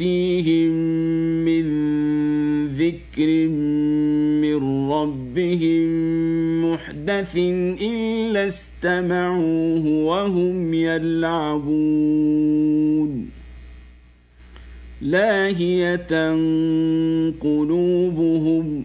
ياتيهم من ذكر من ربهم محدث الا استمعوه وهم يلعبون لاهية قلوبهم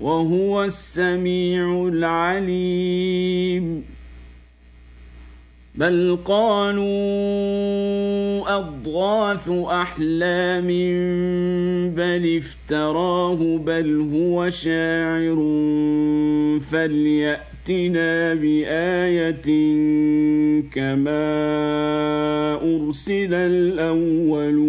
وهو السميع العليم. بل قالوا أضغاث أحلام بل افتراه بل هو شاعر. فليأتنا بآية كما أرسل الأولون.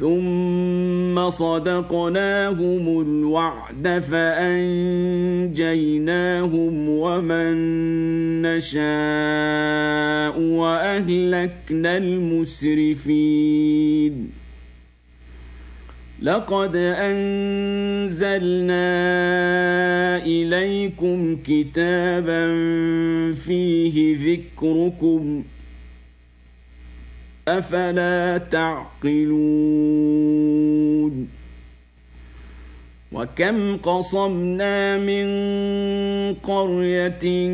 ثم صدقناهم الوعد فأنجيناهم ومن نشاء وأهلكنا المسرفين. لقد أنزلنا إليكم كتابا فيه ذكركم أفلا تعقلون؟ وكم قصمنا من قرية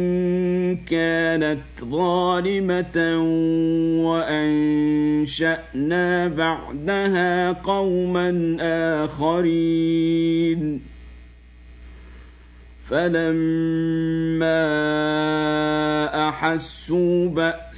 كانت ظالمة وأنشأنا بعدها قوما آخرين. فلما أحسوا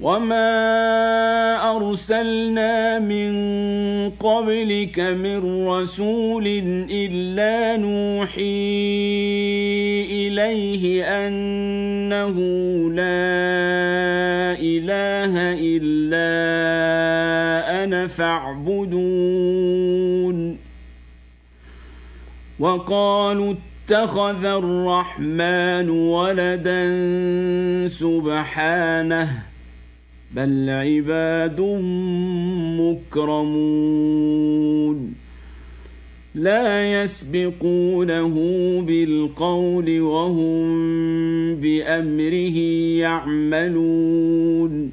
وما ارسلنا من قبلك من رسول الا نوحي اليه انه لا اله الا أنا فاعبدون وقالوا اتخذ الرحمن ولدا سبحانه بل عباد مكرمون لا يسبقونه بالقول وهم بامره يعملون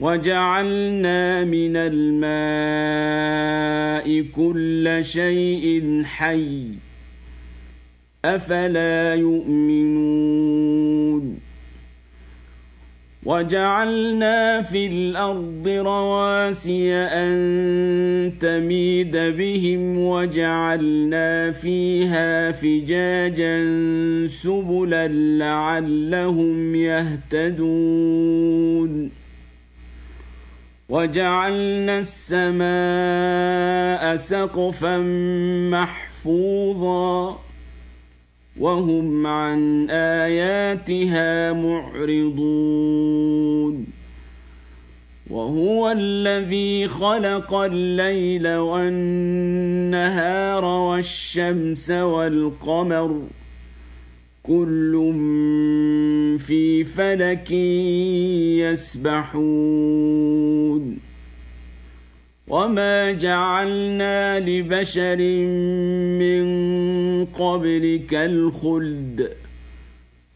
وجعلنا من الماء كل شيء حي أفلا يؤمنون وجعلنا في الأرض رواسي أن تميد بهم وجعلنا فيها فجاجا سبلا لعلهم يهتدون وجعلنا السماء سقفا محفوظا وهم عن آياتها معرضون. وهو الذي خلق الليل والنهار والشمس والقمر كل في فلك يسبحون وما جعلنا لبشر من قبلك الخلد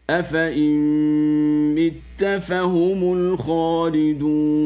افان مت فهم الخالدون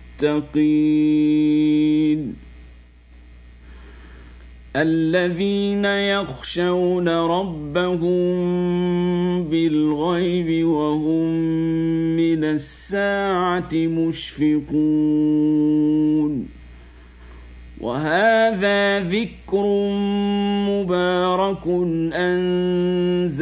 المتقين. الذين يخشون ربهم بالغيب وهم من الساعة مشفقون. وهذا ذكر مبارك أنزلناه.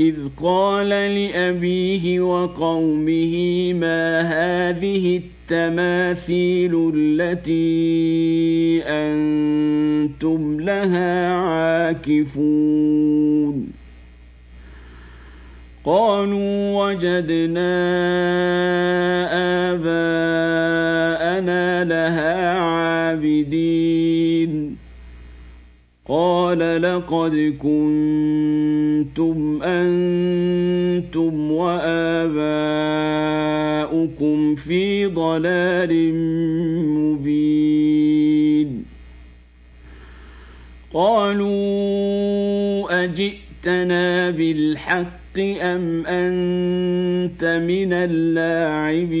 إذ قال لأبيه وقومه ما هذه التماثيل التي أنتم لها عاكفون؟ قالوا وجدنا آباءنا لها عابدين. قال لقد كنتم أنتم وآباؤكم في ضلال مبين. قالوا أجئتنا بالحق أم أنت من اللاعبين؟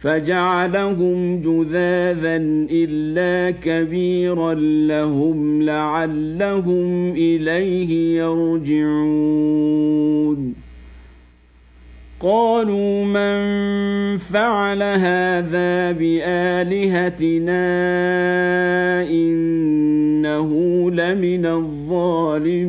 فجعلهم جذاذا إلا كبيرا لهم لعلهم إليه يرجعون. قالوا من فعل هذا بآلهتنا إنه لمن الظالمين.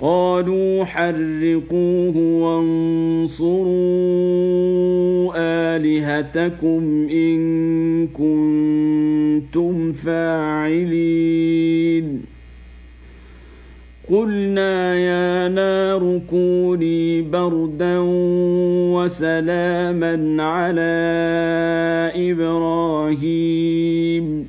قالوا حرقوه وانصروا آلهتكم إن كنتم فاعلين. قلنا يا نار كوني بردا وسلاما على إبراهيم.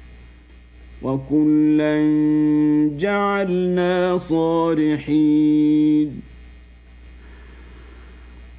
وكلا جعلنا صالحين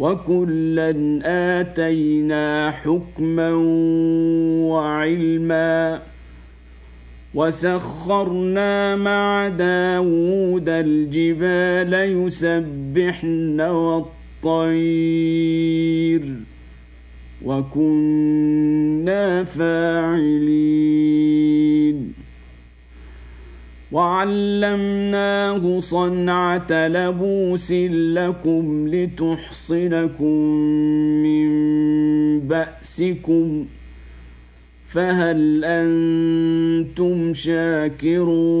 وكلا اتينا حكما وعلما وسخرنا مع داود الجبال يسبحن والطير وكنا فاعلين وعلمناه صنعه لبوس لكم لتحصنكم من باسكم فهل أنتم شاكرون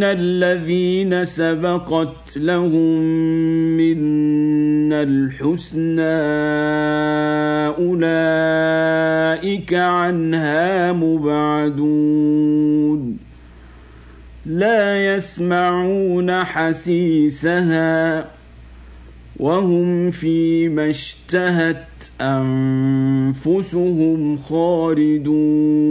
ان الذين سبقت لهم منا الحسنى اولئك عنها مبعدون لا يسمعون حسيسها وهم فيما اشتهت انفسهم خالدون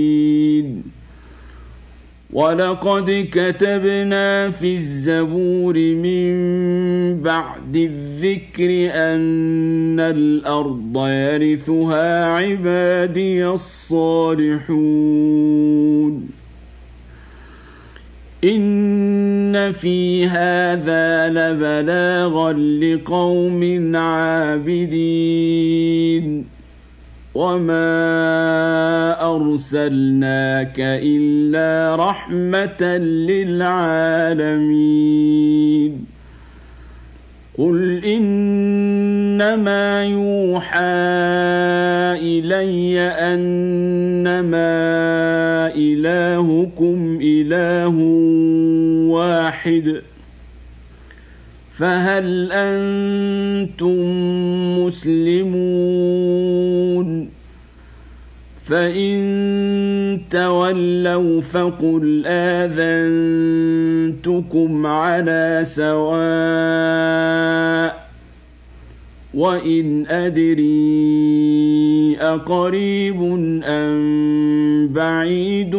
ولقد كتبنا في الزبور من بعد الذكر ان الأرض يرثها عبادي الصالحون ان في هذا لبلاغا لقوم عابدين وما ارسلناك الا رحمه للعالمين قل انما يوحى الي انما الهكم اله واحد فهل أنتم مسلمون؟ فإن تولوا فقل آذنتكم على سواء وإن أدري أقريب أم بعيد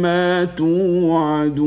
ما توعدون.